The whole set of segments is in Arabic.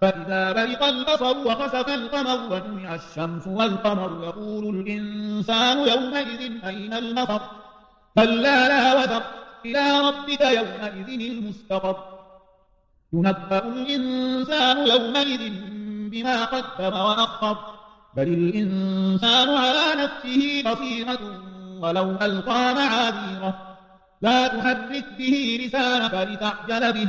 فإذا برق البصر وخسف القمر وجمع الشمس والقمر يقول الإنسان يومئذ أين المفر؟ كلا لا وذر إلى ربك يومئذ المستقر. ينبأ الإنسان يومئذ بما قدم وأخر. بل الإنسان على نفسه بصيرة ولو ألقى معاذيره. لا تحرك به لسانك لتعجل به.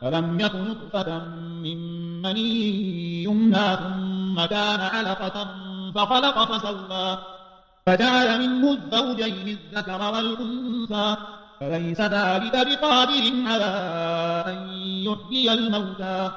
فلم يكن نطفة من مني يمنى ثم كان علقة فخلق فسوى. فجعل منه الزوجين الذكر والأنثى. فليس ذلك بقادر على أن يحيي الموتى.